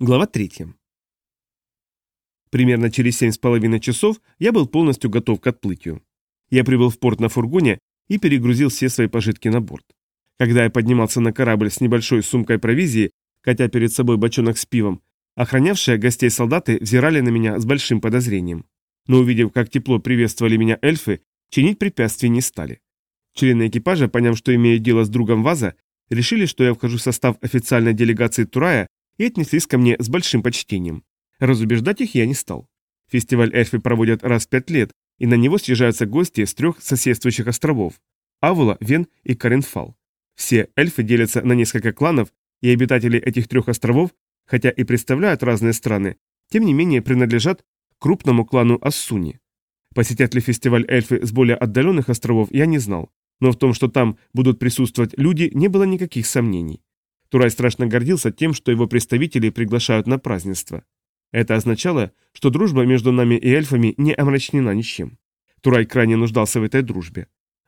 Глава 3. Примерно через семь с половиной часов я был полностью готов к отплытию. Я прибыл в порт на фургоне и перегрузил все свои пожитки на борт. Когда я поднимался на корабль с небольшой сумкой провизии, катя перед собой бочонок с пивом, охранявшие гостей солдаты взирали на меня с большим подозрением. Но увидев, как тепло приветствовали меня эльфы, чинить препятствий не стали. Члены экипажа, поняв, что имею дело с другом Ваза, решили, что я вхожу в состав официальной делегации Турая и отнеслись ко мне с большим почтением. Разубеждать их я не стал. Фестиваль эльфы проводят раз в пять лет, и на него съезжаются гости с трех соседствующих островов – Авула, Вен и Каренфал. Все эльфы делятся на несколько кланов, и обитатели этих трех островов, хотя и представляют разные страны, тем не менее принадлежат крупному клану Ассуни. Посетят ли фестиваль эльфы с более отдаленных островов, я не знал, но в том, что там будут присутствовать люди, не было никаких сомнений. Турай страшно гордился тем, что его представители приглашают на празднество. Это означало, что дружба между нами и эльфами не омрачнена ничем. Турай крайне нуждался в этой дружбе.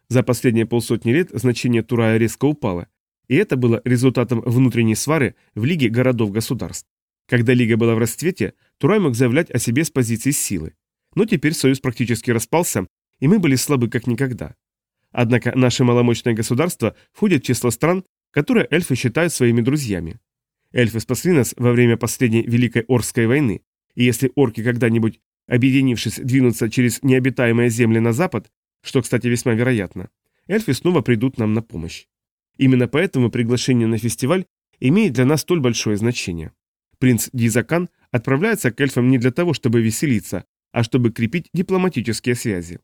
За последние полсотни лет значение Турая резко упало, и это было результатом внутренней свары в Лиге городов-государств. Когда Лига была в расцвете, Турай мог заявлять о себе с позиции силы. Но теперь союз практически распался, и мы были слабы как никогда. Однако наше маломощное государство входит в число стран, которые эльфы считают своими друзьями. Эльфы спасли нас во время последней Великой Орской войны, и если орки когда-нибудь, объединившись, двинутся через необитаемые земли на запад, что, кстати, весьма вероятно, эльфы снова придут нам на помощь. Именно поэтому приглашение на фестиваль имеет для нас столь большое значение. Принц Дизакан отправляется к эльфам не для того, чтобы веселиться, а чтобы крепить дипломатические связи.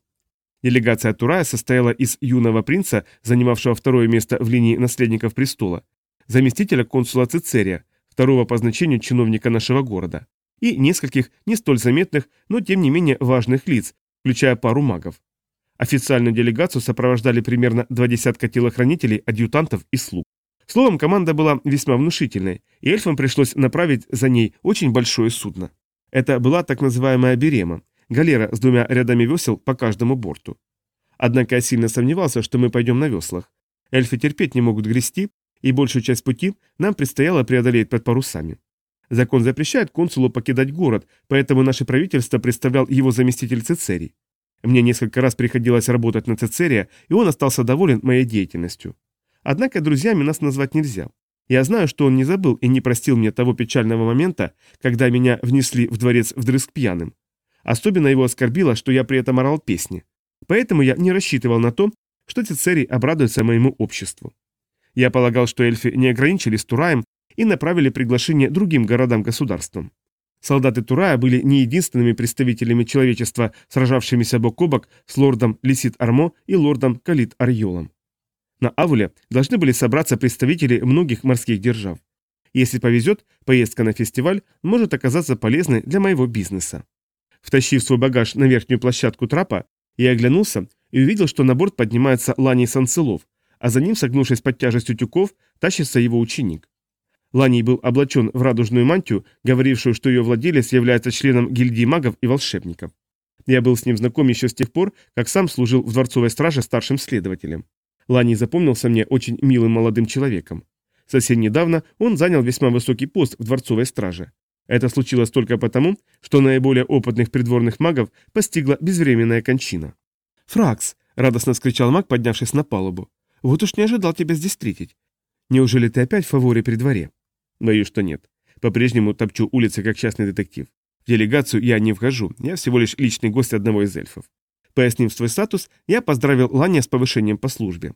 Делегация Турая состояла из юного принца, занимавшего второе место в линии наследников престола, заместителя консула Цицерия, второго по значению чиновника нашего города, и нескольких не столь заметных, но тем не менее важных лиц, включая пару магов. Официальную делегацию сопровождали примерно два десятка телохранителей, адъютантов и слуг. Словом, команда была весьма внушительной, и эльфам пришлось направить за ней очень большое судно. Это была так называемая Берема, галера с двумя рядами весел по каждому борту. Однако я сильно сомневался, что мы пойдем на веслах. Эльфы терпеть не могут грести, и большую часть пути нам предстояло преодолеть под парусами. Закон запрещает консулу покидать город, поэтому наше правительство представлял его заместитель Цицерий. Мне несколько раз приходилось работать на Цицерия, и он остался доволен моей деятельностью. Однако друзьями нас назвать нельзя. Я знаю, что он не забыл и не простил мне того печального момента, когда меня внесли в дворец вдрызг пьяным. Особенно его оскорбило, что я при этом орал песни. Поэтому я не рассчитывал на то, что Цицерий обрадуется моему обществу. Я полагал, что эльфы не ограничились Тураем и направили приглашение другим городам-государствам. Солдаты Турая были не единственными представителями человечества, сражавшимися бок о бок с лордом Лисит Армо и лордом Калит Арьолом. На Авуле должны были собраться представители многих морских держав. Если повезет, поездка на фестиваль может оказаться полезной для моего бизнеса. Втащив свой багаж на верхнюю площадку трапа, я оглянулся и увидел, что на борт поднимается Ланий Санцелов, а за ним, согнувшись под тяжестью тюков, тащится его ученик. Ланий был облачен в радужную мантию, говорившую, что ее владелец является членом гильдии магов и волшебников. Я был с ним знаком еще с тех пор, как сам служил в дворцовой страже старшим следователем. Ланий запомнился мне очень милым молодым человеком. Совсем недавно он занял весьма высокий пост в дворцовой страже. Это случилось только потому, что наиболее опытных придворных магов постигла безвременная кончина. «Фракс!» — радостно вскричал маг, поднявшись на палубу. «Вот уж не ожидал тебя здесь встретить. Неужели ты опять в фаворе при дворе?» «Боюсь, что нет. По-прежнему топчу улицы как частный детектив. В делегацию я не вхожу, я всего лишь личный гость одного из эльфов. Пояснив свой статус, я поздравил Ланя с повышением по службе.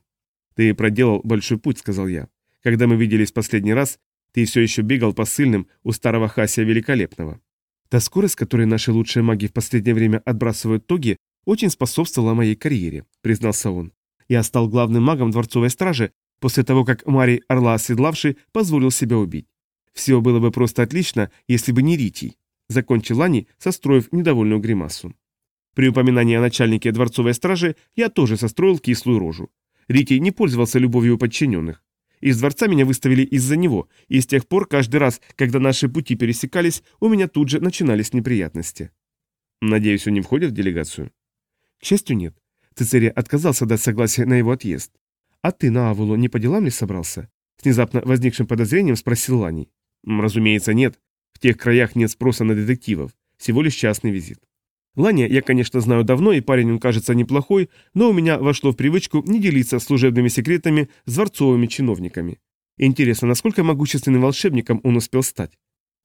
«Ты проделал большой путь», — сказал я. «Когда мы виделись последний раз, ты все еще бегал по сыльным у старого Хасия Великолепного. Та скорость, которой наши лучшие маги в последнее время отбрасывают тоги, очень способствовала моей карьере, признался он. Я стал главным магом дворцовой стражи после того, как Марий Орла Оседлавший позволил себя убить. Все было бы просто отлично, если бы не Ритий. Закончил Ани, состроив недовольную гримасу. При упоминании о начальнике дворцовой стражи я тоже состроил кислую рожу. Ритий не пользовался любовью подчиненных. Из дворца меня выставили из-за него, и с тех пор каждый раз, когда наши пути пересекались, у меня тут же начинались неприятности. Надеюсь, он не входит в делегацию? К счастью, нет. Цицерия отказался дать согласие на его отъезд. А ты на Авулу не по делам ли собрался? С внезапно возникшим подозрением спросил Ланий. Разумеется, нет. В тех краях нет спроса на детективов, всего лишь частный визит. Ланя я, конечно, знаю давно, и парень он кажется неплохой, но у меня вошло в привычку не делиться служебными секретами с дворцовыми чиновниками. Интересно, насколько могущественным волшебником он успел стать?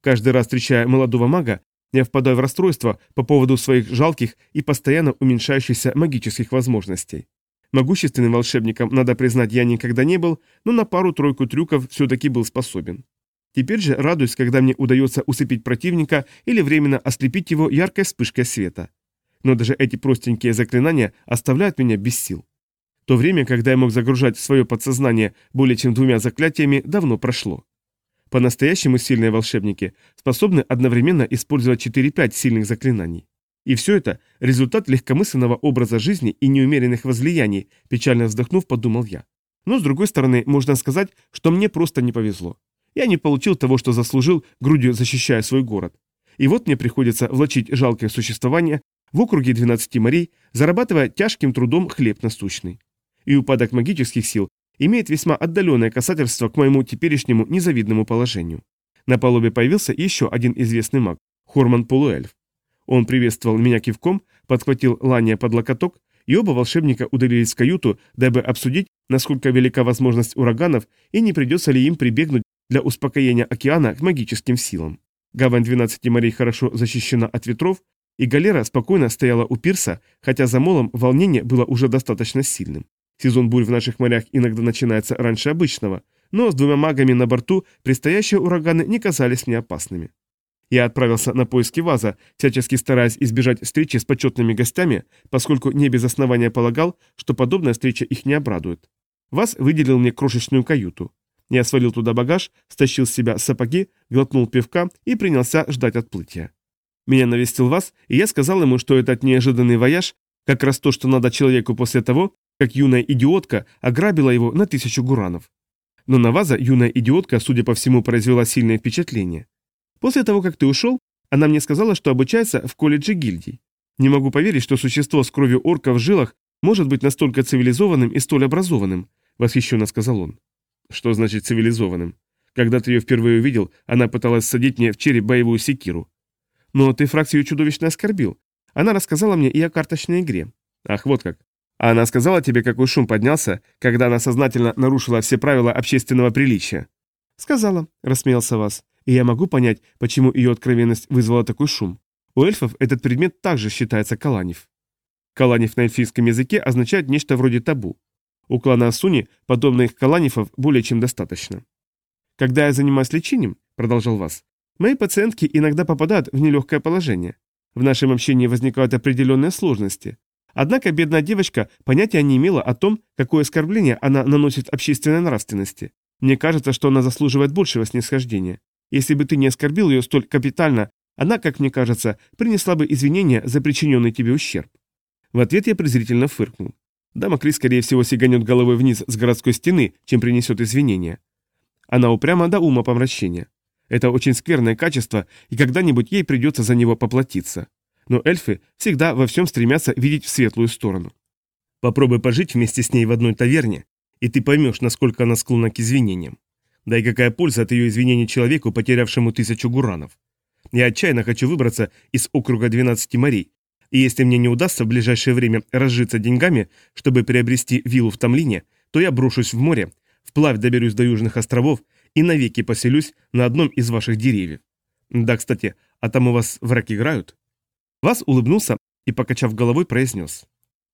Каждый раз встречая молодого мага, я впадаю в расстройство по поводу своих жалких и постоянно уменьшающихся магических возможностей. Могущественным волшебником, надо признать, я никогда не был, но на пару-тройку трюков все-таки был способен. Теперь же радуюсь, когда мне удается усыпить противника или временно ослепить его яркой вспышкой света. Но даже эти простенькие заклинания оставляют меня без сил. То время, когда я мог загружать свое подсознание более чем двумя заклятиями, давно прошло. По-настоящему сильные волшебники способны одновременно использовать 4-5 сильных заклинаний. И все это – результат легкомысленного образа жизни и неумеренных возлияний, печально вздохнув, подумал я. Но, с другой стороны, можно сказать, что мне просто не повезло. Я не получил того, что заслужил, грудью защищая свой город. И вот мне приходится влачить жалкое существование в округе 12 морей, зарабатывая тяжким трудом хлеб насущный. И упадок магических сил имеет весьма отдаленное касательство к моему теперешнему незавидному положению. На палубе появился еще один известный маг – Хорман Полуэльф. Он приветствовал меня кивком, подхватил Лания под локоток, и оба волшебника удалились в каюту, дабы обсудить, насколько велика возможность ураганов и не придется ли им прибегнуть для успокоения океана к магическим силам. Гавань 12 морей хорошо защищена от ветров, и галера спокойно стояла у пирса, хотя за молом волнение было уже достаточно сильным. Сезон бурь в наших морях иногда начинается раньше обычного, но с двумя магами на борту предстоящие ураганы не казались мне опасными. Я отправился на поиски ваза, всячески стараясь избежать встречи с почетными гостями, поскольку не без основания полагал, что подобная встреча их не обрадует. Ваз выделил мне крошечную каюту. Я свалил туда багаж, стащил с себя сапоги, глотнул пивка и принялся ждать отплытия. Меня навестил вас, и я сказал ему, что этот неожиданный вояж как раз то, что надо человеку после того, как юная идиотка ограбила его на тысячу гуранов. Но на Ваза юная идиотка, судя по всему, произвела сильное впечатление. После того, как ты ушел, она мне сказала, что обучается в колледже гильдий. Не могу поверить, что существо с кровью орка в жилах может быть настолько цивилизованным и столь образованным, восхищенно сказал он. Что значит цивилизованным? Когда ты ее впервые увидел, она пыталась садить мне в череп боевую секиру. Но ты фракцию чудовищно оскорбил. Она рассказала мне и о карточной игре. Ах, вот как. А она сказала тебе, какой шум поднялся, когда она сознательно нарушила все правила общественного приличия? Сказала, рассмеялся Вас. И я могу понять, почему ее откровенность вызвала такой шум. У эльфов этот предмет также считается каланев. Каланев на эльфийском языке означает нечто вроде табу. У клана Асуни подобных каланифов более чем достаточно. Когда я занимаюсь лечением, продолжал Вас, мои пациентки иногда попадают в нелегкое положение. В нашем общении возникают определенные сложности. Однако бедная девочка понятия не имела о том, какое оскорбление она наносит общественной нравственности. Мне кажется, что она заслуживает большего снисхождения. Если бы ты не оскорбил ее столь капитально, она, как мне кажется, принесла бы извинения за причиненный тебе ущерб. В ответ я презрительно фыркнул. Дама Крис, скорее всего, сиганет головой вниз с городской стены, чем принесет извинения. Она упряма до ума помрачения. Это очень скверное качество, и когда-нибудь ей придется за него поплатиться. Но эльфы всегда во всем стремятся видеть в светлую сторону. Попробуй пожить вместе с ней в одной таверне, и ты поймешь, насколько она склонна к извинениям. Да и какая польза от ее извинений человеку, потерявшему тысячу гуранов. Я отчаянно хочу выбраться из округа 12 морей, и если мне не удастся в ближайшее время разжиться деньгами, чтобы приобрести виллу в Тамлине, то я брошусь в море, вплавь доберусь до Южных островов и навеки поселюсь на одном из ваших деревьев. Да, кстати, а там у вас враг играют?» Вас улыбнулся и, покачав головой, произнес.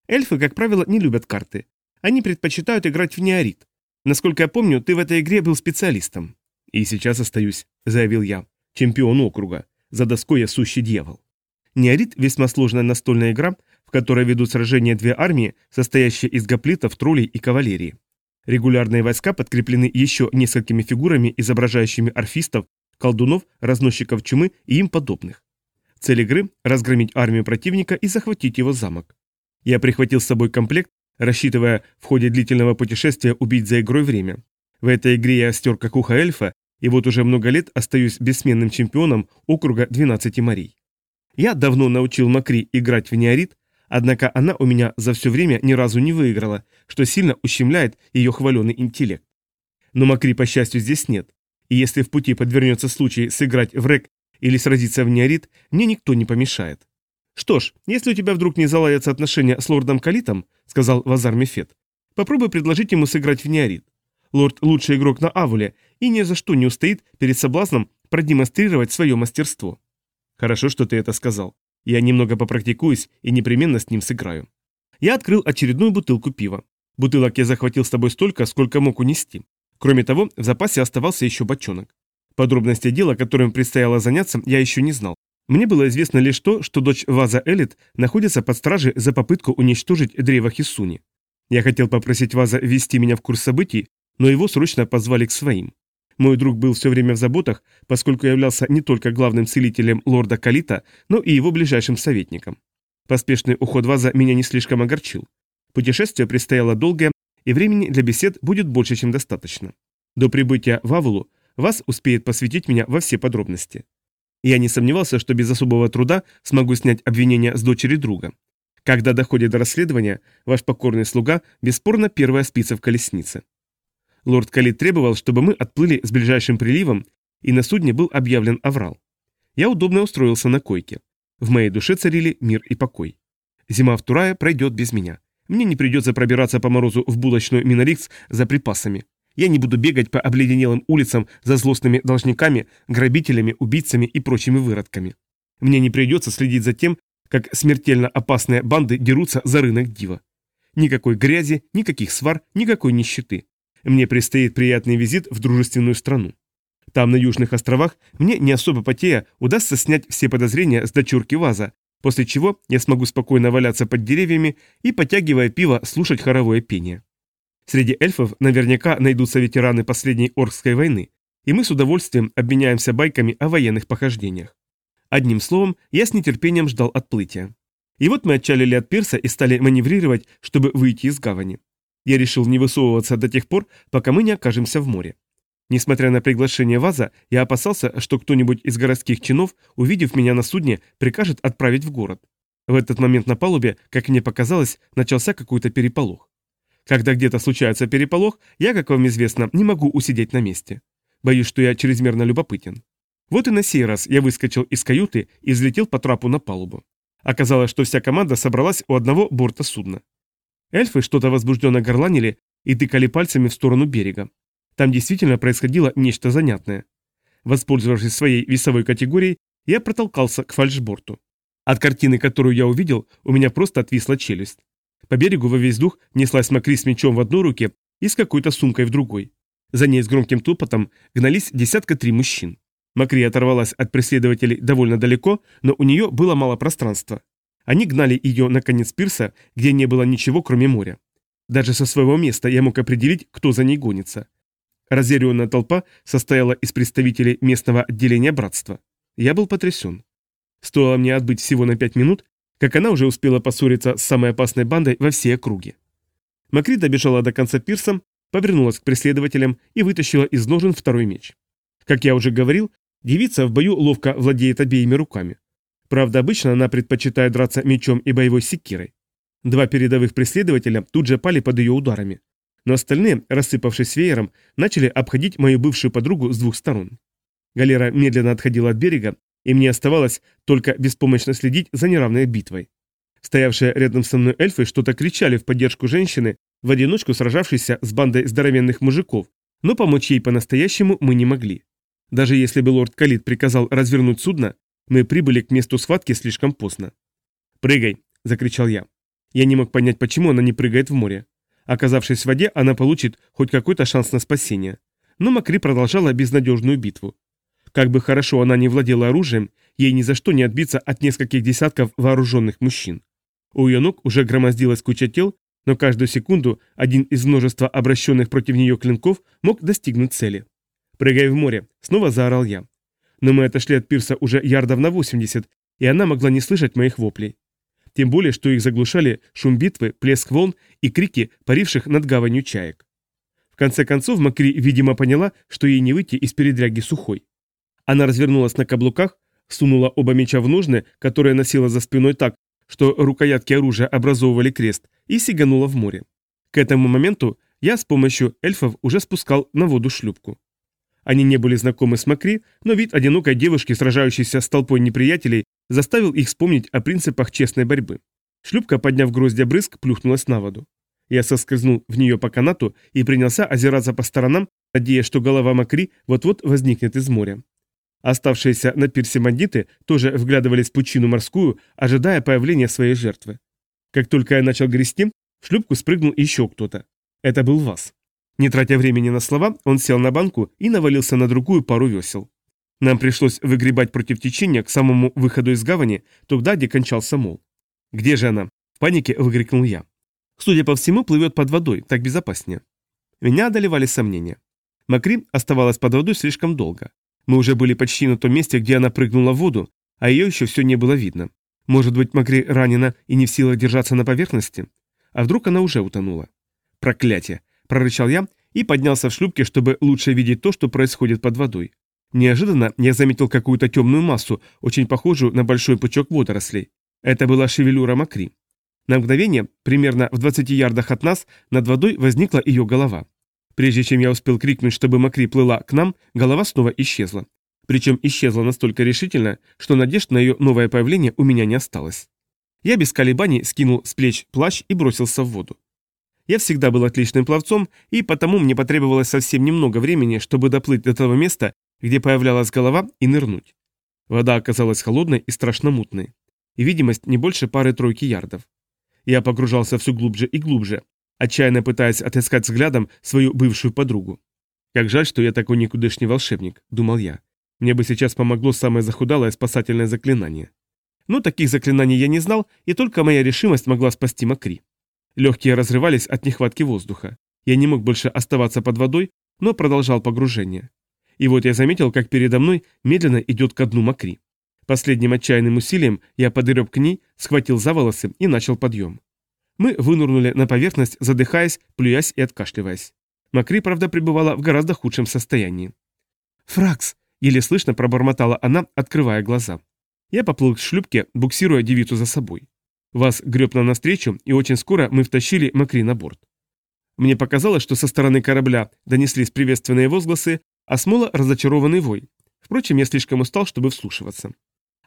«Эльфы, как правило, не любят карты. Они предпочитают играть в неорит. Насколько я помню, ты в этой игре был специалистом». «И сейчас остаюсь», — заявил я. «Чемпион округа. За доской я сущий дьявол». Неорит – весьма сложная настольная игра, в которой ведут сражения две армии, состоящие из гоплитов, троллей и кавалерии. Регулярные войска подкреплены еще несколькими фигурами, изображающими орфистов, колдунов, разносчиков чумы и им подобных. Цель игры – разгромить армию противника и захватить его замок. Я прихватил с собой комплект, рассчитывая в ходе длительного путешествия убить за игрой время. В этой игре я стер как ухо эльфа, и вот уже много лет остаюсь бессменным чемпионом округа 12 морей. Я давно научил Макри играть в неорит, однако она у меня за все время ни разу не выиграла, что сильно ущемляет ее хваленый интеллект. Но Макри, по счастью, здесь нет. И если в пути подвернется случай сыграть в рек или сразиться в неорит, мне никто не помешает. «Что ж, если у тебя вдруг не заладятся отношения с лордом Калитом, — сказал Вазар Мефет, — попробуй предложить ему сыграть в неорит. Лорд – лучший игрок на Авуле и ни за что не устоит перед соблазном продемонстрировать свое мастерство. Хорошо, что ты это сказал. Я немного попрактикуюсь и непременно с ним сыграю. Я открыл очередную бутылку пива. Бутылок я захватил с тобой столько, сколько мог унести. Кроме того, в запасе оставался еще бочонок. Подробности дела, которым предстояло заняться, я еще не знал. Мне было известно лишь то, что дочь Ваза Элит находится под стражей за попытку уничтожить древо Хисуни. Я хотел попросить Ваза ввести меня в курс событий, но его срочно позвали к своим. Мой друг был все время в заботах, поскольку являлся не только главным целителем лорда Калита, но и его ближайшим советником. Поспешный уход Ваза меня не слишком огорчил. Путешествие предстояло долгое, и времени для бесед будет больше, чем достаточно. До прибытия в Авулу Вас успеет посвятить меня во все подробности. Я не сомневался, что без особого труда смогу снять обвинения с дочери друга. Когда доходит до расследования, ваш покорный слуга бесспорно первая спица в колеснице. Лорд Калит требовал, чтобы мы отплыли с ближайшим приливом, и на судне был объявлен аврал. Я удобно устроился на койке. В моей душе царили мир и покой. Зима в Турае пройдет без меня. Мне не придется пробираться по морозу в булочную Минорикс за припасами. Я не буду бегать по обледенелым улицам за злостными должниками, грабителями, убийцами и прочими выродками. Мне не придется следить за тем, как смертельно опасные банды дерутся за рынок дива. Никакой грязи, никаких свар, никакой нищеты. Мне предстоит приятный визит в дружественную страну. Там, на Южных островах, мне, не особо потея, удастся снять все подозрения с дочурки Ваза, после чего я смогу спокойно валяться под деревьями и, потягивая пиво, слушать хоровое пение. Среди эльфов наверняка найдутся ветераны последней Оркской войны, и мы с удовольствием обменяемся байками о военных похождениях. Одним словом, я с нетерпением ждал отплытия. И вот мы отчалили от пирса и стали маневрировать, чтобы выйти из гавани. Я решил не высовываться до тех пор, пока мы не окажемся в море. Несмотря на приглашение Ваза, я опасался, что кто-нибудь из городских чинов, увидев меня на судне, прикажет отправить в город. В этот момент на палубе, как мне показалось, начался какой-то переполох. Когда где-то случается переполох, я, как вам известно, не могу усидеть на месте. Боюсь, что я чрезмерно любопытен. Вот и на сей раз я выскочил из каюты и взлетел по трапу на палубу. Оказалось, что вся команда собралась у одного борта судна. Эльфы что-то возбужденно горланили и тыкали пальцами в сторону берега. Там действительно происходило нечто занятное. Воспользовавшись своей весовой категорией, я протолкался к фальшборту. От картины, которую я увидел, у меня просто отвисла челюсть. По берегу во весь дух неслась Макри с мечом в одной руке и с какой-то сумкой в другой. За ней с громким топотом гнались десятка три мужчин. Макри оторвалась от преследователей довольно далеко, но у нее было мало пространства. Они гнали ее на конец пирса, где не было ничего, кроме моря. Даже со своего места я мог определить, кто за ней гонится. Разъяренная толпа состояла из представителей местного отделения братства. Я был потрясен. Стоило мне отбыть всего на пять минут, как она уже успела поссориться с самой опасной бандой во всей округе. Макри добежала до конца пирса, повернулась к преследователям и вытащила из ножен второй меч. Как я уже говорил, девица в бою ловко владеет обеими руками. Правда, обычно она предпочитает драться мечом и боевой секирой. Два передовых преследователя тут же пали под ее ударами. Но остальные, рассыпавшись веером, начали обходить мою бывшую подругу с двух сторон. Галера медленно отходила от берега, и мне оставалось только беспомощно следить за неравной битвой. Стоявшие рядом со мной эльфы что-то кричали в поддержку женщины, в одиночку сражавшейся с бандой здоровенных мужиков, но помочь ей по-настоящему мы не могли. Даже если бы лорд Калит приказал развернуть судно, мы прибыли к месту схватки слишком поздно. «Прыгай!» – закричал я. Я не мог понять, почему она не прыгает в море. Оказавшись в воде, она получит хоть какой-то шанс на спасение. Но Макри продолжала безнадежную битву. Как бы хорошо она не владела оружием, ей ни за что не отбиться от нескольких десятков вооруженных мужчин. У ее ног уже громоздилась куча тел, но каждую секунду один из множества обращенных против нее клинков мог достигнуть цели. «Прыгай в море!» — снова заорал я. Но мы отошли от пирса уже ярдов на 80, и она могла не слышать моих воплей. Тем более, что их заглушали шум битвы, плеск волн и крики паривших над гаванью чаек. В конце концов, Макри, видимо, поняла, что ей не выйти из передряги сухой. Она развернулась на каблуках, сунула оба меча в ножны, которые носила за спиной так, что рукоятки оружия образовывали крест, и сиганула в море. К этому моменту я с помощью эльфов уже спускал на воду шлюпку. Они не были знакомы с Макри, но вид одинокой девушки, сражающейся с толпой неприятелей, заставил их вспомнить о принципах честной борьбы. Шлюпка, подняв гроздья брызг, плюхнулась на воду. Я соскользнул в нее по канату и принялся озираться по сторонам, надеясь, что голова Макри вот-вот возникнет из моря. Оставшиеся на пирсе бандиты тоже вглядывались в пучину морскую, ожидая появления своей жертвы. Как только я начал грести, в шлюпку спрыгнул еще кто-то. Это был Вас. Не тратя времени на слова, он сел на банку и навалился на другую пару весел. Нам пришлось выгребать против течения к самому выходу из гавани, туда, где кончался мол. «Где же она?» – в панике выкрикнул я. Судя по всему, плывет под водой, так безопаснее. Меня одолевали сомнения. Макри оставалась под водой слишком долго. Мы уже были почти на том месте, где она прыгнула в воду, а ее еще все не было видно. Может быть, Макри ранена и не в силах держаться на поверхности? А вдруг она уже утонула? Проклятие! Прорычал я и поднялся в шлюпке, чтобы лучше видеть то, что происходит под водой. Неожиданно я заметил какую-то темную массу, очень похожую на большой пучок водорослей. Это была шевелюра Макри. На мгновение, примерно в 20 ярдах от нас, над водой возникла ее голова. Прежде чем я успел крикнуть, чтобы Макри плыла к нам, голова снова исчезла. Причем исчезла настолько решительно, что надежд на ее новое появление у меня не осталось. Я без колебаний скинул с плеч плащ и бросился в воду. Я всегда был отличным пловцом, и потому мне потребовалось совсем немного времени, чтобы доплыть до того места, где появлялась голова, и нырнуть. Вода оказалась холодной и страшно мутной. И видимость не больше пары-тройки ярдов. Я погружался все глубже и глубже, отчаянно пытаясь отыскать взглядом свою бывшую подругу. «Как жаль, что я такой никудышний волшебник», — думал я. «Мне бы сейчас помогло самое захудалое спасательное заклинание». Но таких заклинаний я не знал, и только моя решимость могла спасти Макри. Легкие разрывались от нехватки воздуха. Я не мог больше оставаться под водой, но продолжал погружение. И вот я заметил, как передо мной медленно идет ко дну Макри. Последним отчаянным усилием я подыреб к ней, схватил за волосы и начал подъем. Мы вынурнули на поверхность, задыхаясь, плюясь и откашливаясь. Макри, правда, пребывала в гораздо худшем состоянии. «Фракс!» — еле слышно пробормотала она, открывая глаза. Я поплыл к шлюпке, буксируя девицу за собой. Вас греб нам навстречу, и очень скоро мы втащили Макри на борт. Мне показалось, что со стороны корабля донеслись приветственные возгласы, а смола разочарованный вой. Впрочем, я слишком устал, чтобы вслушиваться.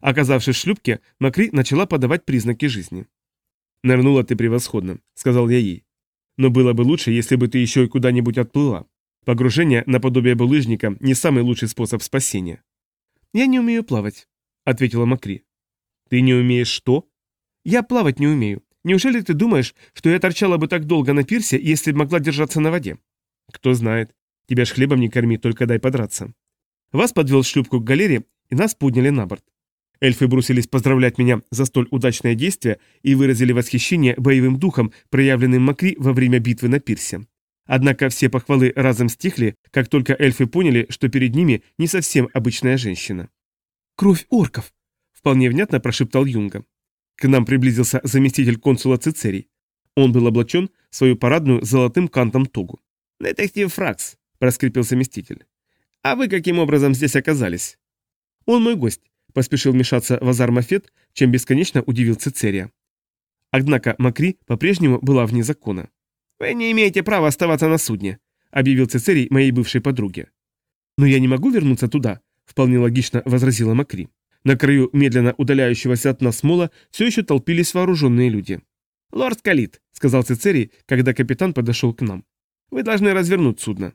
Оказавшись в шлюпке, Макри начала подавать признаки жизни. «Нырнула ты превосходно», — сказал я ей. «Но было бы лучше, если бы ты еще и куда-нибудь отплыла. Погружение наподобие булыжника не самый лучший способ спасения». «Я не умею плавать», — ответила Макри. «Ты не умеешь что?» «Я плавать не умею. Неужели ты думаешь, что я торчала бы так долго на пирсе, если бы могла держаться на воде?» «Кто знает. Тебя ж хлебом не корми, только дай подраться». Вас подвел шлюпку к галере, и нас подняли на борт. Эльфы бросились поздравлять меня за столь удачное действие и выразили восхищение боевым духом, проявленным Макри во время битвы на пирсе. Однако все похвалы разом стихли, как только эльфы поняли, что перед ними не совсем обычная женщина. «Кровь орков!» – вполне внятно прошептал Юнга. К нам приблизился заместитель консула Цицерий. Он был облачен в свою парадную золотым кантом тогу. «Детектив Фракс», – проскрипел заместитель. «А вы каким образом здесь оказались?» «Он мой гость. Поспешил вмешаться Вазар Мафет, чем бесконечно удивил Цицерия. Однако Макри по-прежнему была вне закона. «Вы не имеете права оставаться на судне», — объявил Цицерий моей бывшей подруге. «Но я не могу вернуться туда», — вполне логично возразила Макри. На краю медленно удаляющегося от нас мола все еще толпились вооруженные люди. «Лорд Калит», — сказал Цицерий, когда капитан подошел к нам. «Вы должны развернуть судно».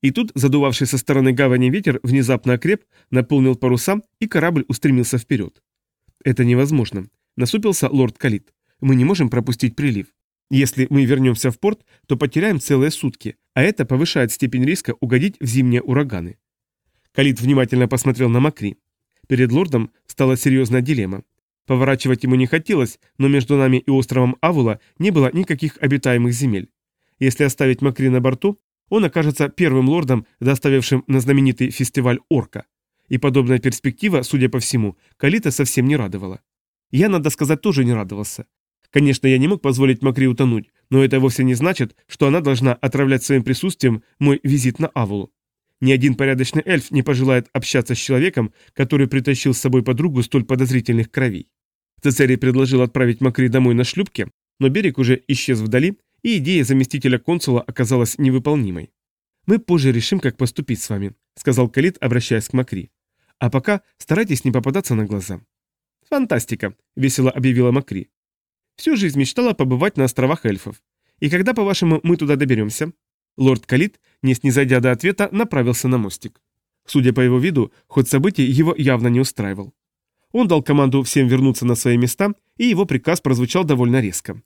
И тут, задувавший со стороны гавани ветер, внезапно окреп, наполнил паруса, и корабль устремился вперед. «Это невозможно», — насупился лорд Калит. «Мы не можем пропустить прилив. Если мы вернемся в порт, то потеряем целые сутки, а это повышает степень риска угодить в зимние ураганы». Калит внимательно посмотрел на Макри. Перед лордом стала серьезная дилемма. Поворачивать ему не хотелось, но между нами и островом Авула не было никаких обитаемых земель. Если оставить Макри на борту, он окажется первым лордом, доставившим на знаменитый фестиваль Орка. И подобная перспектива, судя по всему, Калита совсем не радовала. Я, надо сказать, тоже не радовался. Конечно, я не мог позволить Макри утонуть, но это вовсе не значит, что она должна отравлять своим присутствием мой визит на Авулу. Ни один порядочный эльф не пожелает общаться с человеком, который притащил с собой подругу столь подозрительных кровей. Цесарий предложил отправить Макри домой на шлюпке, но берег уже исчез вдали, и идея заместителя консула оказалась невыполнимой. «Мы позже решим, как поступить с вами», — сказал Калит, обращаясь к Макри. «А пока старайтесь не попадаться на глаза». «Фантастика», — весело объявила Макри. «Всю жизнь мечтала побывать на островах эльфов. И когда, по-вашему, мы туда доберемся?» Лорд Калит, не снизойдя до ответа, направился на мостик. Судя по его виду, ход событий его явно не устраивал. Он дал команду всем вернуться на свои места, и его приказ прозвучал довольно резко.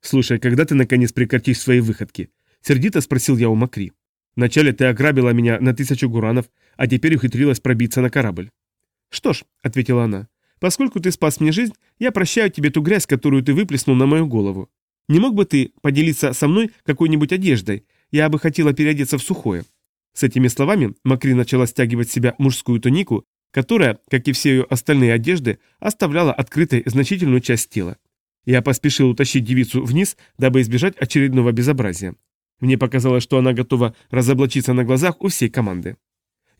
«Слушай, когда ты наконец прекратишь свои выходки?» — сердито спросил я у Макри. Вначале ты ограбила меня на тысячу гуранов, а теперь ухитрилась пробиться на корабль. Что ж, ответила она, поскольку ты спас мне жизнь, я прощаю тебе ту грязь, которую ты выплеснул на мою голову. Не мог бы ты поделиться со мной какой-нибудь одеждой? Я бы хотела переодеться в сухое. С этими словами Макри начала стягивать себя мужскую тунику, которая, как и все ее остальные одежды, оставляла открытой значительную часть тела. Я поспешил утащить девицу вниз, дабы избежать очередного безобразия. Мне показалось, что она готова разоблачиться на глазах у всей команды.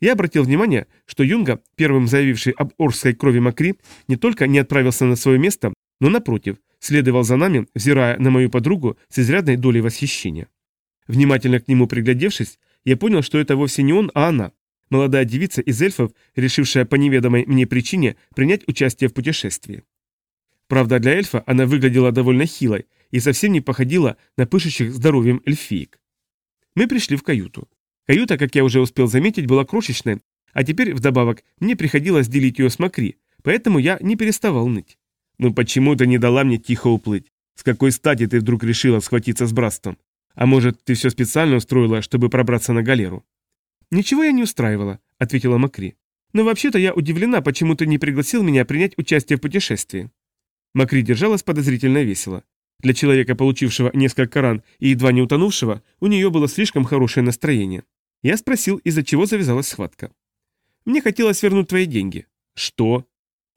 Я обратил внимание, что Юнга, первым заявивший об орской крови Макри, не только не отправился на свое место, но, напротив, следовал за нами, взирая на мою подругу с изрядной долей восхищения. Внимательно к нему приглядевшись, я понял, что это вовсе не он, а она, молодая девица из эльфов, решившая по неведомой мне причине принять участие в путешествии. Правда, для эльфа она выглядела довольно хилой, и совсем не походила на пышущих здоровьем эльфиек. Мы пришли в каюту. Каюта, как я уже успел заметить, была крошечной, а теперь, вдобавок, мне приходилось делить ее с Макри, поэтому я не переставал ныть. «Ну почему ты не дала мне тихо уплыть? С какой стати ты вдруг решила схватиться с братством? А может, ты все специально устроила, чтобы пробраться на галеру?» «Ничего я не устраивала», — ответила Макри. «Но вообще-то я удивлена, почему ты не пригласил меня принять участие в путешествии». Макри держалась подозрительно весело. Для человека, получившего несколько ран и едва не утонувшего, у нее было слишком хорошее настроение. Я спросил, из-за чего завязалась схватка. «Мне хотелось вернуть твои деньги». «Что?»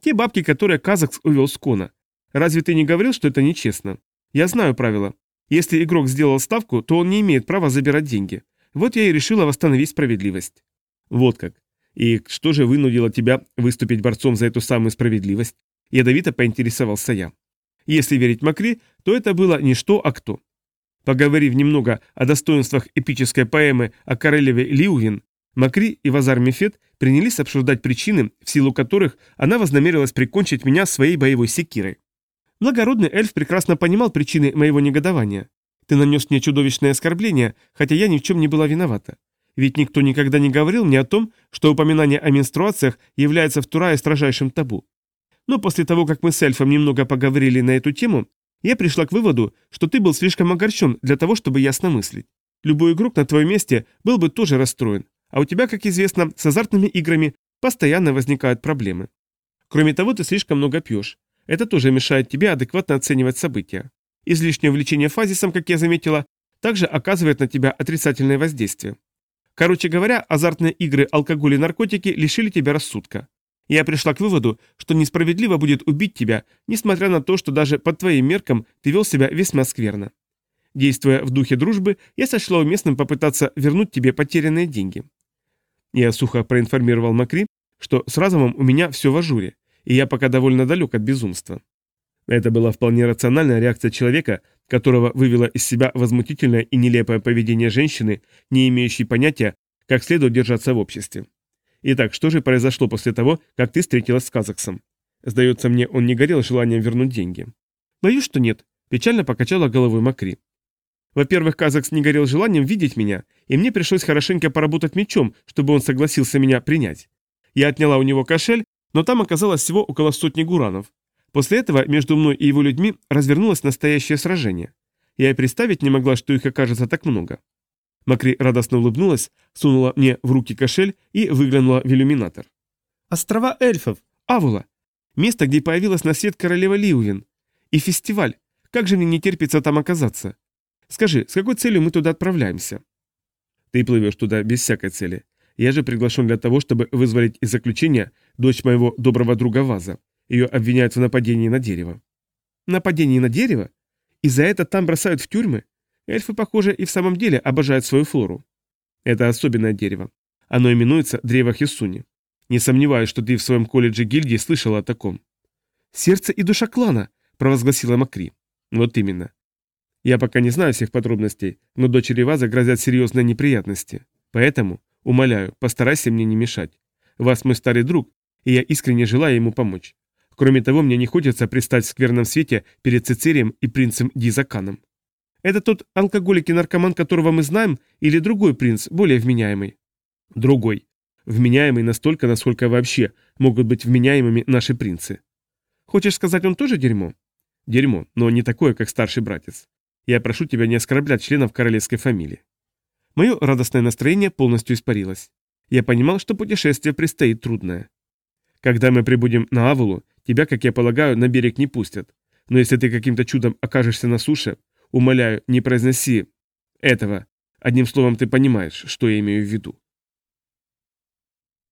«Те бабки, которые Казакс увел с Кона. Разве ты не говорил, что это нечестно? Я знаю правила. Если игрок сделал ставку, то он не имеет права забирать деньги. Вот я и решила восстановить справедливость». «Вот как. И что же вынудило тебя выступить борцом за эту самую справедливость?» Ядовито поинтересовался я. Если верить Макри, то это было не что, а кто. Поговорив немного о достоинствах эпической поэмы о королеве Лиугин, Макри и Вазар Мефет принялись обсуждать причины, в силу которых она вознамерилась прикончить меня своей боевой секирой. Благородный эльф прекрасно понимал причины моего негодования. Ты нанес мне чудовищное оскорбление, хотя я ни в чем не была виновата. Ведь никто никогда не говорил мне о том, что упоминание о менструациях является в Турае строжайшим табу. Но после того, как мы с эльфом немного поговорили на эту тему, я пришла к выводу, что ты был слишком огорчен для того, чтобы ясно мыслить. Любой игрок на твоем месте был бы тоже расстроен, а у тебя, как известно, с азартными играми постоянно возникают проблемы. Кроме того, ты слишком много пьешь. Это тоже мешает тебе адекватно оценивать события. Излишнее увлечение фазисом, как я заметила, также оказывает на тебя отрицательное воздействие. Короче говоря, азартные игры, алкоголь и наркотики лишили тебя рассудка. Я пришла к выводу, что несправедливо будет убить тебя, несмотря на то, что даже под твоим меркам ты вел себя весьма скверно. Действуя в духе дружбы, я сочла уместным попытаться вернуть тебе потерянные деньги. Я сухо проинформировал Макри, что с разумом у меня все в ажуре, и я пока довольно далек от безумства. Это была вполне рациональная реакция человека, которого вывело из себя возмутительное и нелепое поведение женщины, не имеющей понятия, как следует держаться в обществе. Итак, что же произошло после того, как ты встретилась с Казаксом? Сдается мне, он не горел желанием вернуть деньги. Боюсь, что нет, печально покачала головой Макри. Во-первых, Казакс не горел желанием видеть меня, и мне пришлось хорошенько поработать мечом, чтобы он согласился меня принять. Я отняла у него кошель, но там оказалось всего около сотни гуранов. После этого между мной и его людьми развернулось настоящее сражение. Я и представить не могла, что их окажется так много. Макри радостно улыбнулась, сунула мне в руки кошель и выглянула в иллюминатор. «Острова эльфов! Авула! Место, где появилась на свет королева Лиувин. И фестиваль! Как же мне не терпится там оказаться? Скажи, с какой целью мы туда отправляемся?» «Ты плывешь туда без всякой цели. Я же приглашен для того, чтобы вызволить из заключения дочь моего доброго друга Ваза. Ее обвиняют в нападении на дерево». «Нападении на дерево? И за это там бросают в тюрьмы? Эльфы, похоже, и в самом деле обожают свою флору. Это особенное дерево. Оно именуется древо Хисуни. Не сомневаюсь, что ты в своем колледже гильдии слышал о таком. «Сердце и душа клана», — провозгласила Макри. «Вот именно. Я пока не знаю всех подробностей, но дочери Ваза грозят серьезные неприятности. Поэтому, умоляю, постарайся мне не мешать. Вас мой старый друг, и я искренне желаю ему помочь. Кроме того, мне не хочется пристать в скверном свете перед Цицерием и принцем Дизаканом. Это тот алкоголик и наркоман, которого мы знаем, или другой принц, более вменяемый? Другой. Вменяемый настолько, насколько вообще могут быть вменяемыми наши принцы. Хочешь сказать, он тоже дерьмо? Дерьмо, но не такое, как старший братец. Я прошу тебя не оскорблять членов королевской фамилии. Мое радостное настроение полностью испарилось. Я понимал, что путешествие предстоит трудное. Когда мы прибудем на Авулу, тебя, как я полагаю, на берег не пустят. Но если ты каким-то чудом окажешься на суше, умоляю, не произноси этого. Одним словом, ты понимаешь, что я имею в виду.